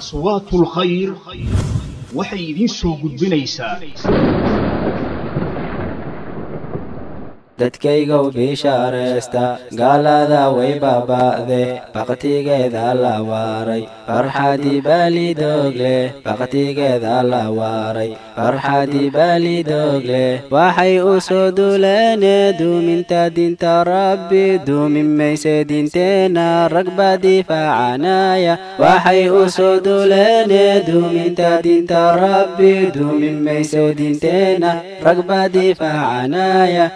aswaatul khayr waxay idiin soo gudbinaysaa dadkaygow bishaaraysta gaalada way baaba'de baktigeeda la waaray farxadii baalidoog leh baktigeeda la waaray farxadii baalidoog leh waxay u soo duleene duuminta diinta rabbi duumin mayse diinteenna rag baa difaacanaya waxay u soo duleene duuminta diinta rabbi duumin mayse diinteenna rag baa difaacanaya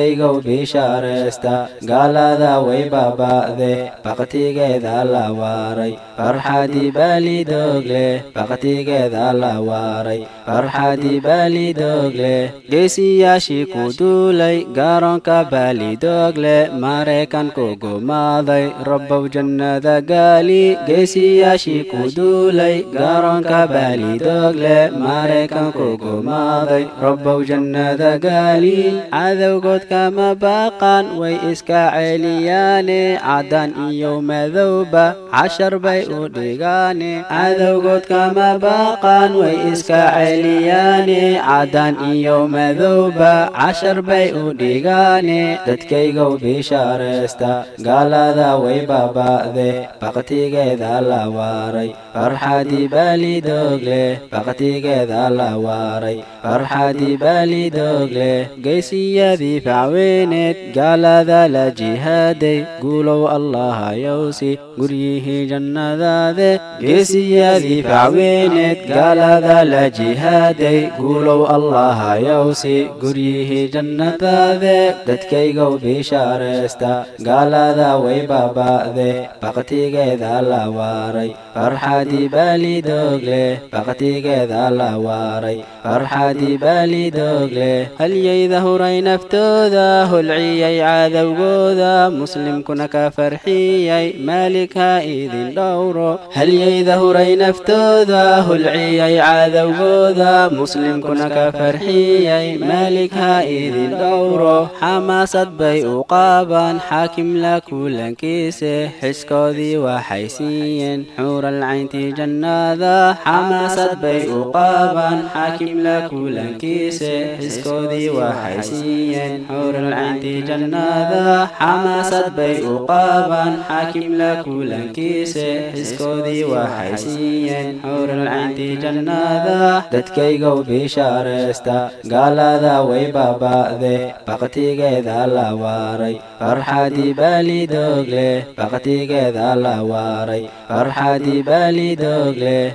dadkaygow bishaaraysta gaalada way baaba'de baktigeeda la waaray farxadii baalidoog leh baktigeeda la waaray farxadii baalidoog leh geesiyaashii ku duulay garoonka baalidoog leh maraykanku gumaaday rabbow jannada gaali geesiyaashii ku duulay garoonka baalidoog leh maraykanku gumaaday rabbow jannada gaali cadowgood kama baaqan way iska celiyaane caddaan iyo madowba cashar bay u dhigaane. Cadowgood kama baaqan way iska celiyaane caddaan iyo madowba cashar bay u dhigaane. Dadkaygow bishaaraysta gaalada way baaba'de baktigeeda la waaray. Farxadii baalidoog leh baktigeeda la waaray. Farxadii baalidoog leh geysiyadii facweyneed gaalada la jihaaday guulow allahayowsi guryihii jannadaade geesiyadii facweyneed gaalada la jihaaday guulow allahayowsi guryihii jannadaade dadkaygow bishaaraysta gaalada way baaba'de baktigeeda la waaray farxadii baalidoog leh baktigeeda la waaray farxadii baalidoog leh halyayda huray naftooda holciyay cadowgooda muslimkuna ka farxiyay maalik ha idin dhowro halyayda huray naftooda holciyay cadowgooda muslimkuna ka farxiyay maalik ha idin dhowro xamaasad bay u qaabaan xaakim la kulankiise xiskoodii waxay siiyeen xuural jannada xamaasad bay u qaabaan xaakim la kulankiise xiskoodii waxay siiyeen xuural cayntii jannada xamaasad bay u qaabaan xaakim la kulankiise xiskoodii waxay siiyeen xuural cayntii jannada dadkaygow bishaaraysta gaalada way baaba'de baktigeeda la waaray farxadii baalidoog leh baktigeeda la waaray farxadii baalidoog leh